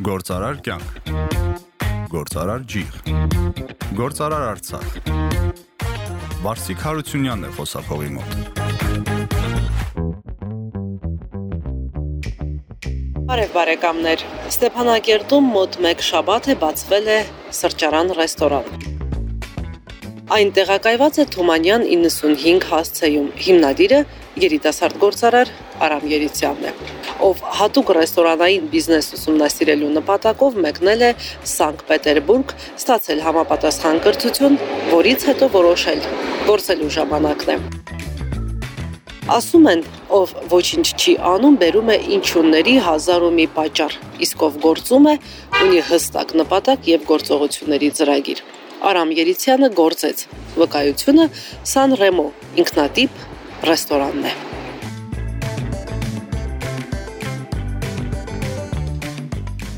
Գործարար կյանք։ Գործարար ջիղ։ Գործարար Արցախ։ Վարսիկ Հարությունյանն է խոսափողի մոտ։ Բարև բարեկամներ։ Ստեփանակերտում մոտ 1 շաբաթ է բացվել է սրճարան-ռեստորան։ Այն տեղակայված է Թումանյան 95 հասցեում։ Հիմնադիրը երիտասարդ գործարար Արամ Երիցյանն է, ով հատուկ ռեստորանային բիզնես ուսումնասիրելու նպատակով մեկնել է Սանկտ Պետերբուրգ, ստացել համապատասխան կրթություն, որից հետո որոշել գործելու ժամանակն է։ Ասում են, ով ոչինչ չի անում, բերում է ինչունների հազար ու մի պատճառ, իսկ ով գործում է, ունի հստակ նպատակ եւ գործողությունների ծրագիր։ Արամ Երիցյանը գործեց։ Վկայությունը San Remo ինքնատիպ ռեստորանն է։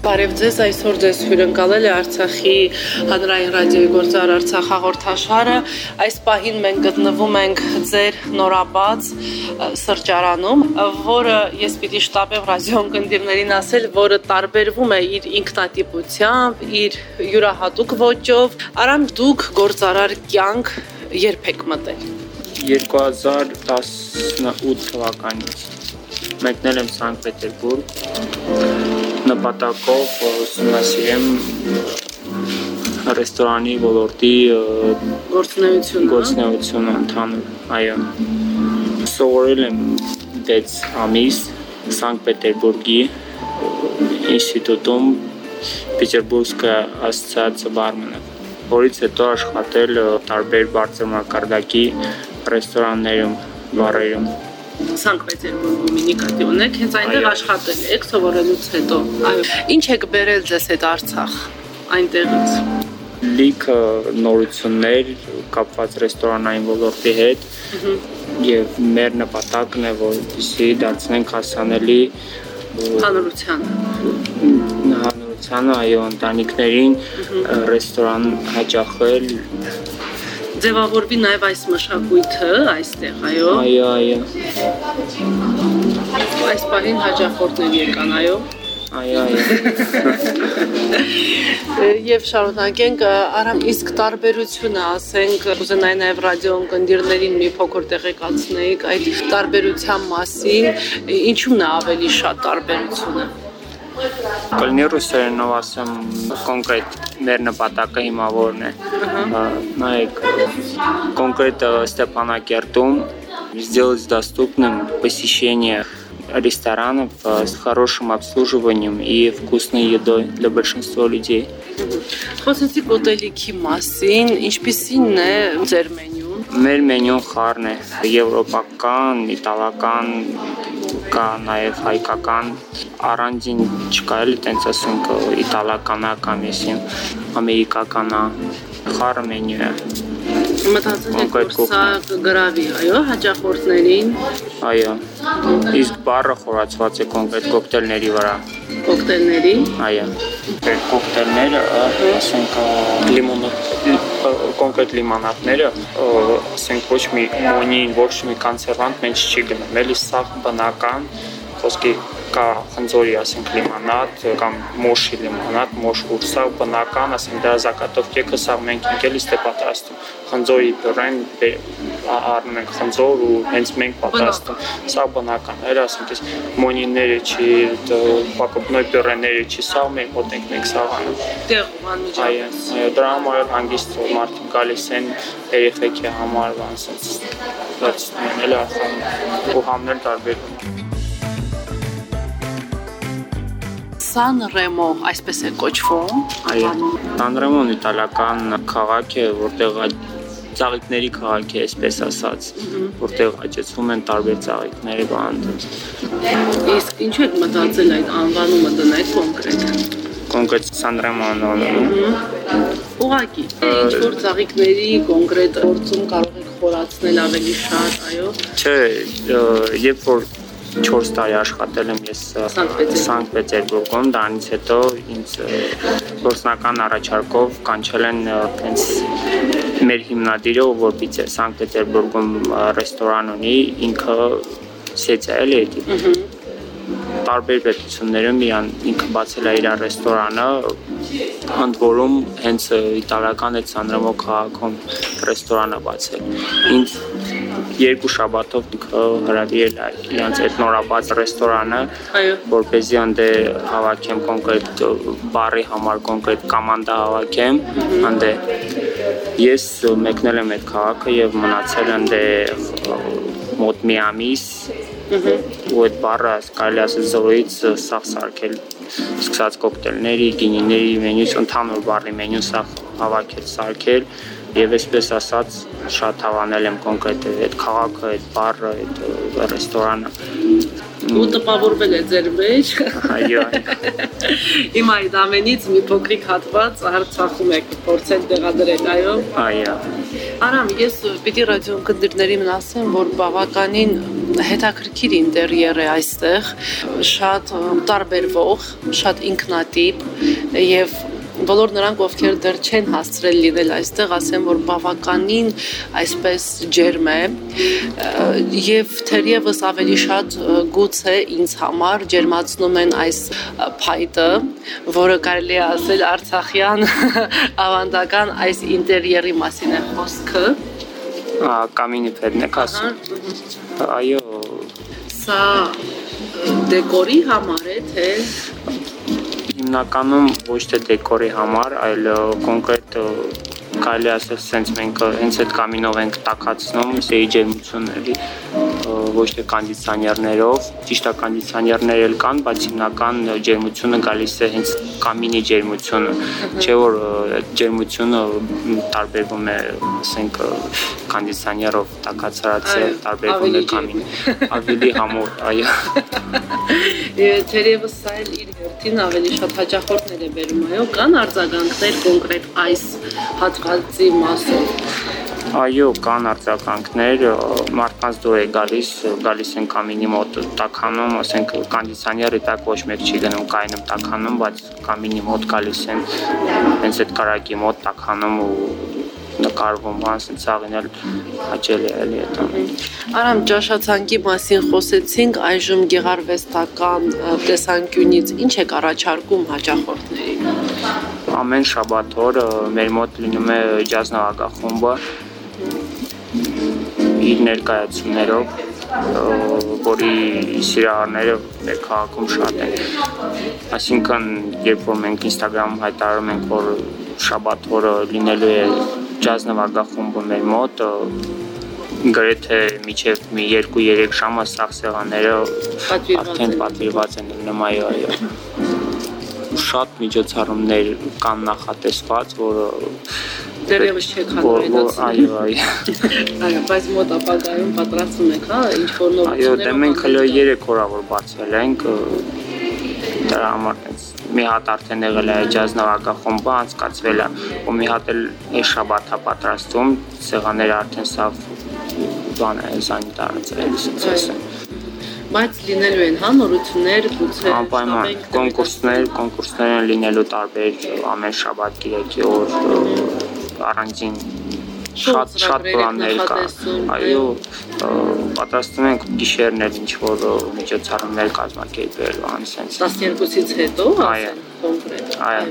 Բարև ձեզ, այսօր ձեզ հյուրընկալել է Արցախի հանրային ռադիոյի գործար Արցախ հաղորդաշարը։ Այս պահին մենք գտնվում ենք ձեր նորաբաց սրճարանում, որը ես պիտի շտապեմ ռադիոյում կնդիրներին ասել, որը տարբերվում է իր ինքնատիպությամբ, իր յուրահատուկ ոճով։ Արամ դուք գործարար կյանք երբ եք մտել։ 2018 թվականից մեկնել եմ Սանկտ Պետերբուրգ նպատակով ուսումնասիրեմ ռեստորանի ոլորտի գործունեությունը հա? գործունեությունը ընդհանուր այո սովորել եմ 6 ամիս Սանկտ Պետերբուրգի ինստիտուտում Պետերբուրգսկայա ասոցիացիա բարմենը որից հետո աշխատել տարբեր բարձր մակարդակի ռեստորաններում, բարերում։ Սանկտ Պետերբուրգում ինիկատիվ ունեք, հենց այնտեղ աշխատել եք սովորելուց հետո։ Այո։ Ինչ եք բերել ձեզ հետ Արցախ? Այնտեղից։ լիքը նորություններ կապված ռեստորանային ոլորտի հետ եւ մեր նպատակն է որպեսզի դարձնենք հասանելի Հանրությանը։ հանրությանը այո ընտանիքներին ռեստորան հաճախել Ձևավորվի նաև այս մշակույթը այստեղ, այո։ այո այո Այս պահին հաջախորդներ եկան, այո։ այո այո Եվ շարունակենք Արամ իսկ տարբերությունը, ասենք, կուզենայի նաև ռադիոն կնդիրներին մի փոքր տեղեկացնեիք այդ տարբերության մասին, ինչու՞մն է ավելի շատ տարբերությունը։ կլինի ռուսերենով ասեմ կոնկրետ մեր նպատակը հիմա որն է նայեք конкретно Степанакертум сделать доступным посещение ресторанов э, с хорошим обслуживанием и вкусной едой для большинства людей. Խոսեցիք ուտելիքի մասին, ինչպիսին է ձեր մենյուն։ Մեր մենյուն խառն է եվրոպական, իտալական, կա նաև հայկական, առանձին չկա էլի տենց ասենք իտալականա կամ եսին ամերիկականա խառը մենյու է։ Մտածել եք, որ սա կգրավի, այո, հաճախորդներին Այո։ Իսկ բառը խորացված է կոնկրետ կոկտեյլների վրա։ կոկտեյլների։ Այո։ Այդ կոկտեյլները, ասենք, լիմոնադ կոնկրետ լիմանադները, ասենք ոչ մի մոնին, ոչ մի կանսերվանտ մենք չի գնում, էլի սա բնական խոսքի կա խնձորի, ասենք, լիմանադ կամ մոշի լիմանադ, մոշ ուրսա բնական, ասենք, դրա զակատով կեքը սա մենք ինքելիս դե պատրաստում։ Խնձորի բյուրեն առնում ենք խնձոր ու հենց մենք պատրաստում։ Սա բնական է, ասենք, այս մոնիները չի, պակոպնոյ բյուրենները չի, սա մենք մոտ ենք մենք սաղանում։ Տեղում անմիջապես։ այո, դրա համար հանգիստ մարդիկ գալիս են երեխեքի համար ոնց վերցնում էլ արխան ու համնել տարբերում։ San Remo, այսպես է կոչվում։ Այո, Սանրեմոն իտալական քաղաք է, որտեղ ծաղիկների քաղաք է, այսպես ասած, որտեղ աճեցվում են տարբեր ծաղիկներ, բան։ Իսկ ինչու եք մտածել այդ անվանումը դնել կոնկրետ։ Կոնկրետ Սանրեմոն անունը։ Ուղղակի, ինչ որ ծաղիկների կոնկրետ գործում կարող եք խորացնել ավելի շատ, այո։ Չէ, երբ որ 4 տարի աշխատել եմ ես Սանկտ Պետերբուրգ։ Սանկտ Պետերբուրգում, դրանից հետո ինձ գործնական առաջարկով կանչել են հենց մեր հիմնադիրը, ով որպեսզի Սանկտ Պետերբուրգում ռեստորան ունի, ինքը սեցա էլի էդի։ տարբեր պետություններում իրան ինքը բացել է իր ռեստորանը, ընդ որում հենց իտալական այդ Սանդրամո քաղաքում ռեստորանը բացել։ Ինձ երկու շաբաթով հրավիրել է իրանց այդ նորաբաց ռեստորանը, Այո։ որպեսզի անդե հավաքեմ կոնկրետ բարի համար կոնկրետ կոմանդա հավաքեմ, անդե ես մեկնել եմ այդ քաղաքը եւ մնացել անդե մոտ մի ամիս ու այդ բառը կարելի ասել զորից սաղ սարքել սկսած կոկտեյլների, գինիների մենյուս, ընդհանուր բառի մենյու սաղ հավաքել, սարքել եւ այսպես ասած շատ հավանել եմ կոնկրետ այդ քաղաքը, այդ բառը, այդ ռեստորանը։ ու տպավորվել է ձեր մեջ։ Այո, Հիմա այդ ամենից մի փոքրիկ հատված Արցախում եք փորձել տեղադրել, այո։ այո։ Արամ, ես պիտի ռադիոյում կնդիրներին ասեմ, որ բավականին հետաքրքիր ինտերիեր է այստեղ, շատ տարբերվող, շատ ինքնատիպ եւ բոլոր նրանք, ովքեր դեռ չեն հասցրել լինել այստեղ, ասեմ, որ բավականին այսպես ջերմ է եւ թերևս ավելի շատ գուցե ինձ համար ջերմացնում են այս փայտը, որը կարելի է ասել Արցախյան ավանդական այս ինտերիերի մասին է խոսքը։ Ա, Կամինի փետն եք ասում։ Այո, Սա դեկորի համար է, թե հիմնականում ոչ թե դեկորի համար, այլ կոնկրետ կարելի ասել սենց մենք հենց այդ կամինով ենք տակացնում սեի ջերմությունների ոչ թե կոնդիցիոներներով, ճիշտ է կոնդիցիոներներ էլ կան, բայց հիմնական ջերմությունը գալիս է հենց կամինի ջերմությունը, չէ որ ջերմությունը տարբերվում է, ասենք կոնդիցիոներով Այո, տարբերվում է ավելի կամին, ավելի համոր, այո։ Թերևս սա էլ իր հերթին ավելի շատ հաճախորդներ է բերում, այո, կան արձագանքներ կոնկրետ այս հատվածի մասով։ Այո, կան արձագանքներ, մարդկանց դուր է գալիս, գալիս են կամինի մոտ տականում, ասենք կոնդիցիոները տակ ոչ մեկ չի գնում կայնում տականում, բայց կամինի մոտ գալիս են հենց այդ կարակի մոտ տականում ու նկարվում, ասենց ցաղին էլ հաճելի է էլի այդ ամենը։ Արամ ճաշացանկի մասին խոսեցինք, այժմ գեղարվեստական տեսանկյունից ինչ եք առաջարկում հաճախորդներին։ Ամեն շաբաթ օր մեր մոտ լինում է ջազ նվագախումբը իր ներկայացումներով որի սիրահարները մեր քաղաքում շատ են։ Այսինքն, երբ որ մենք Instagram-ում հայտարարում ենք, որ շաբաթ օրը լինելու է ջազ նվագախումբը մեր մոտ, գրեթե միջև մի 2-3 ժամը սաղ սեղանները արդեն են։ պատվիրված են լինում, այո, այո շատ միջոցառումներ կան նախատեսված, որը Դերևս չեք հանրայնացնում։ այո, այո։ Այո, բայց մոտ ապագայում պատրաստում եք, հա, ինչ որ Այո, նորություններ։ դե մենք հələ 3 օր որ բացվել ենք դրա համար էս մի հատ արդեն եղել է ջազ նվագախումբը անցկացվել է ու մի հատ էլ այս շաբաթա պատրաստում սեղանները արդեն սավ բան է զանիտարած է ասած ասեմ Բայց լինելու են, հա, նորություններ, գուցե անպայման կոնկուրսներ կոնկուրսներ են լինելու տարբեր ամեն շաբաթ գիրակի օր առանձին շատ շատ պլաններ կա այո պատրաստում ենք գիշերն էլ ինչ որ միջոցառումներ կազմակերպել անսենց 12-ից հետո, ասեմ, կոնկրետ։ Այո։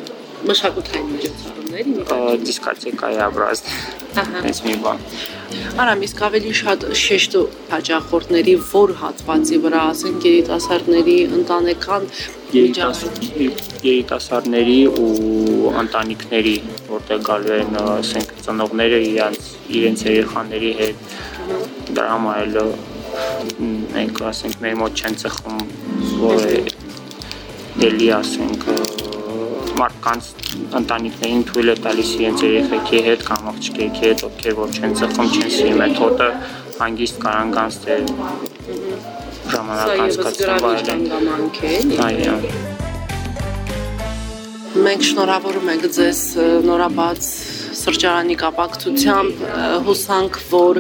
Մշակութային միջոցառումներ, ը, իմիտացիա։ դիսկոտեկայաբրազդ Ահա։ այս մի բան Արամ, իսկ ավելի շատ շեշտ հաճախորդների որ հատվածի վրա, ասենք երիտասարդների ընտանեկան երիտասարդների ու ընտանիքների որտեղ գալու են ասենք ծնողները իրենց իրենց երեխաների հետ դրա համար էլ մենք ասենք մեր մոտ չեն ծխում որ էլի ասենք մարդկանց ընտանիքներին թույլ է տալիս իրենց երեխեքի հետ կամ աղջիկի հետ ովքեր որ չեն ծխում չեն սիրում մեթոդը հանգիստ կարան թե Սա ժամանակ անցկացնեն էլի։ այո Մենք շնորհավորում ենք ձեզ նորաբաց սրճարանի կապակցությամբ հուսանք, որ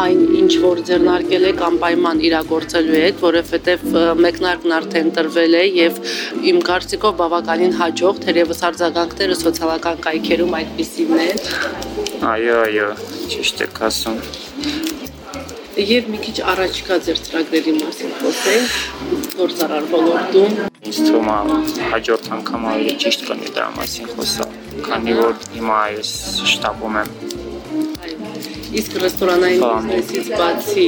այն ինչ որ ձեռնարկել եք անպայման իրագործելու եք, որովհետև մեկնարկն արդեն տրվել է եւ իմ կարծիքով բավականին հաջող, թերևս արձագանքները սոցիալական կայքերում այդպիսին են։ Այո, այո, ճիշտ եք ասում։ Եվ մի քիչ առաջկա ձեր ծրագրերի մասին խոսենք։ գործարար ոլորտում։ Ինձ թվում է հաջորդ անգամ ավելի ճիշտ կլինի դրա մասին խոսալ, քանի որ հիմա այս շտաբում եմ Իսկ ռեստորանային բիզնեսից բացի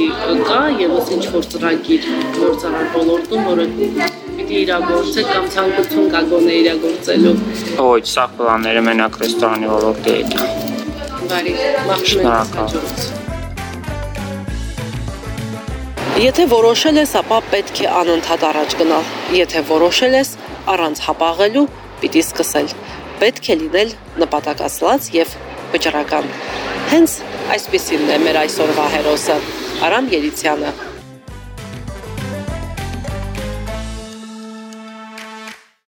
կա եւս ինչ որ ծրագիր գործարար ոլորտում, որը պիտի իրագործեք կամ ցանկություն կա գոնե իրագործելու։ Ոչ, սա պլանները մենակ ռեստորանի ոլորտի հետ։ Բարի, հաջողություն։ Եթե որոշել ես, ապա պետք է անընդհատ առաջ գնալ։ Եթե որոշել ես, առանց հապաղելու պիտի սկսել։ Պետք է լինել նպատակասլաց եւ վճռական։ Հենց այսպեսին է մեր այսօրվա հերոսը Արամ Երիցյանը